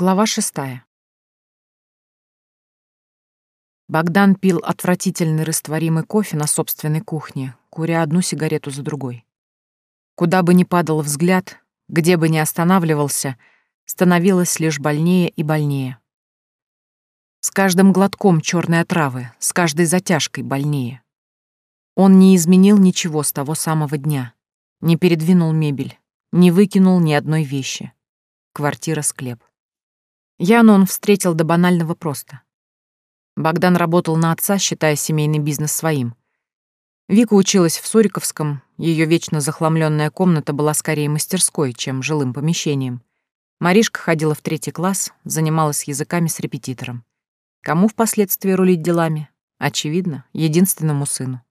Глава шестая. Богдан пил отвратительный растворимый кофе на собственной кухне, куря одну сигарету за другой. Куда бы ни падал взгляд, где бы ни останавливался, становилось лишь больнее и больнее. С каждым глотком черной отравы, с каждой затяжкой больнее. Он не изменил ничего с того самого дня, не передвинул мебель, не выкинул ни одной вещи. Квартира-склеп. Яну он встретил до банального просто. Богдан работал на отца, считая семейный бизнес своим. Вика училась в Суриковском, ее вечно захламленная комната была скорее мастерской, чем жилым помещением. Маришка ходила в третий класс, занималась языками с репетитором. Кому впоследствии рулить делами? Очевидно, единственному сыну.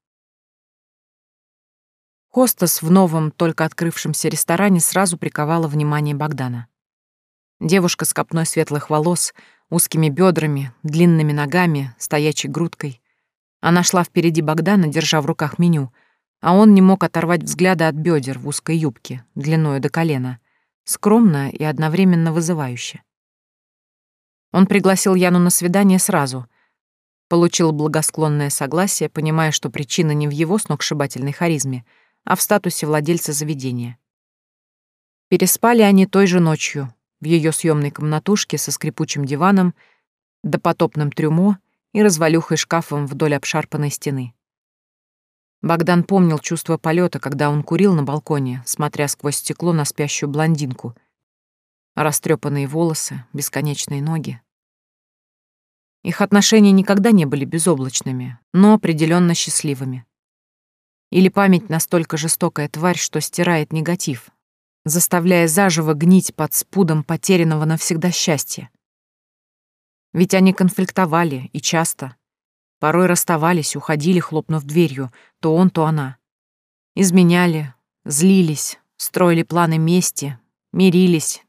Хостес в новом, только открывшемся ресторане сразу приковала внимание Богдана. Девушка с копной светлых волос, узкими бедрами, длинными ногами, стоячей грудкой. Она шла впереди Богдана, держа в руках меню, а он не мог оторвать взгляда от бедер в узкой юбке, длиною до колена, скромно и одновременно вызывающе. Он пригласил Яну на свидание сразу, получил благосклонное согласие, понимая, что причина не в его сногсшибательной харизме, а в статусе владельца заведения. Переспали они той же ночью, в ее съемной комнатушке со скрипучим диваном, допотопным трюмо и развалюхой шкафом вдоль обшарпанной стены. Богдан помнил чувство полета, когда он курил на балконе, смотря сквозь стекло на спящую блондинку. Растрепанные волосы, бесконечные ноги. Их отношения никогда не были безоблачными, но определенно счастливыми. Или память настолько жестокая тварь, что стирает негатив, заставляя заживо гнить под спудом потерянного навсегда счастья. Ведь они конфликтовали, и часто. Порой расставались, уходили, хлопнув дверью, то он, то она. Изменяли, злились, строили планы мести, мирились,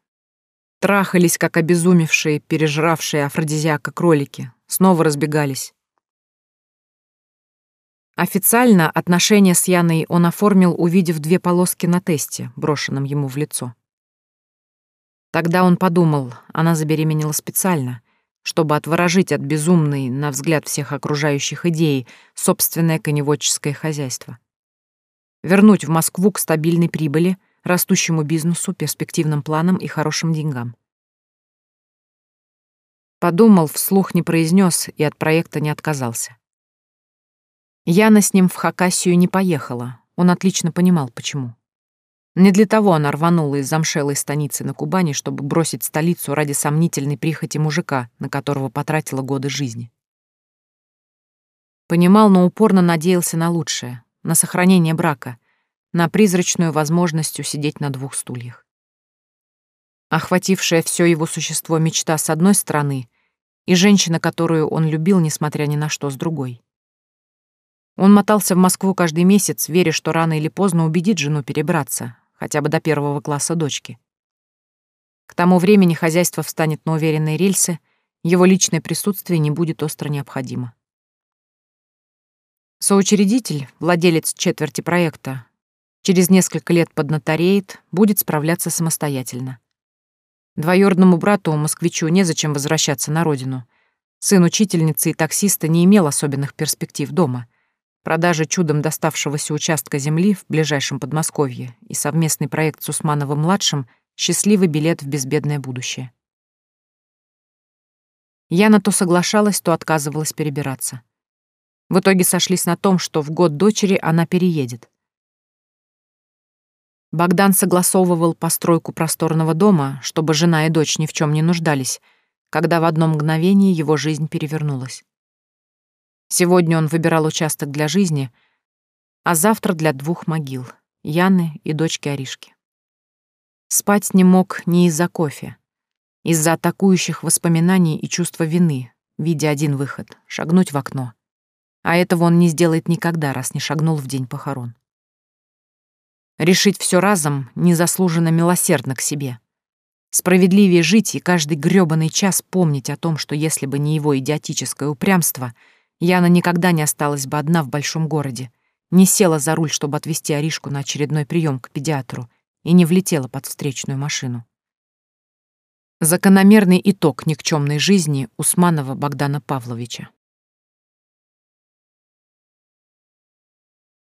трахались, как обезумевшие, пережравшие афродизиака кролики, снова разбегались. Официально отношения с Яной он оформил, увидев две полоски на тесте, брошенном ему в лицо. Тогда он подумал, она забеременела специально, чтобы отворожить от безумной, на взгляд всех окружающих идей, собственное коневодческое хозяйство. Вернуть в Москву к стабильной прибыли, растущему бизнесу, перспективным планам и хорошим деньгам. Подумал, вслух не произнес и от проекта не отказался. Яна с ним в Хакасию не поехала. Он отлично понимал, почему. Не для того она рванула из замшелой станицы на Кубани, чтобы бросить столицу ради сомнительной прихоти мужика, на которого потратила годы жизни. Понимал, но упорно надеялся на лучшее, на сохранение брака, на призрачную возможность усидеть на двух стульях. Охватившая все его существо мечта с одной стороны и женщина, которую он любил, несмотря ни на что, с другой. Он мотался в Москву каждый месяц, веря, что рано или поздно убедит жену перебраться, хотя бы до первого класса дочки. К тому времени хозяйство встанет на уверенные рельсы, его личное присутствие не будет остро необходимо. Соучредитель, владелец четверти проекта, через несколько лет поднатореет, будет справляться самостоятельно. Двоюродному брату, москвичу, незачем возвращаться на родину. Сын учительницы и таксиста не имел особенных перспектив дома — Продажа чудом доставшегося участка земли в ближайшем Подмосковье и совместный проект с Усмановым-младшим — счастливый билет в безбедное будущее. Яна то соглашалась, то отказывалась перебираться. В итоге сошлись на том, что в год дочери она переедет. Богдан согласовывал постройку просторного дома, чтобы жена и дочь ни в чем не нуждались, когда в одно мгновение его жизнь перевернулась. Сегодня он выбирал участок для жизни, а завтра для двух могил — Яны и дочки Аришки. Спать не мог не из-за кофе, из-за атакующих воспоминаний и чувства вины, видя один выход — шагнуть в окно. А этого он не сделает никогда, раз не шагнул в день похорон. Решить все разом незаслуженно милосердно к себе. Справедливее жить и каждый грёбаный час помнить о том, что если бы не его идиотическое упрямство — Яна никогда не осталась бы одна в большом городе, не села за руль, чтобы отвезти Аришку на очередной прием к педиатру, и не влетела под встречную машину. Закономерный итог никчемной жизни Усманова Богдана Павловича.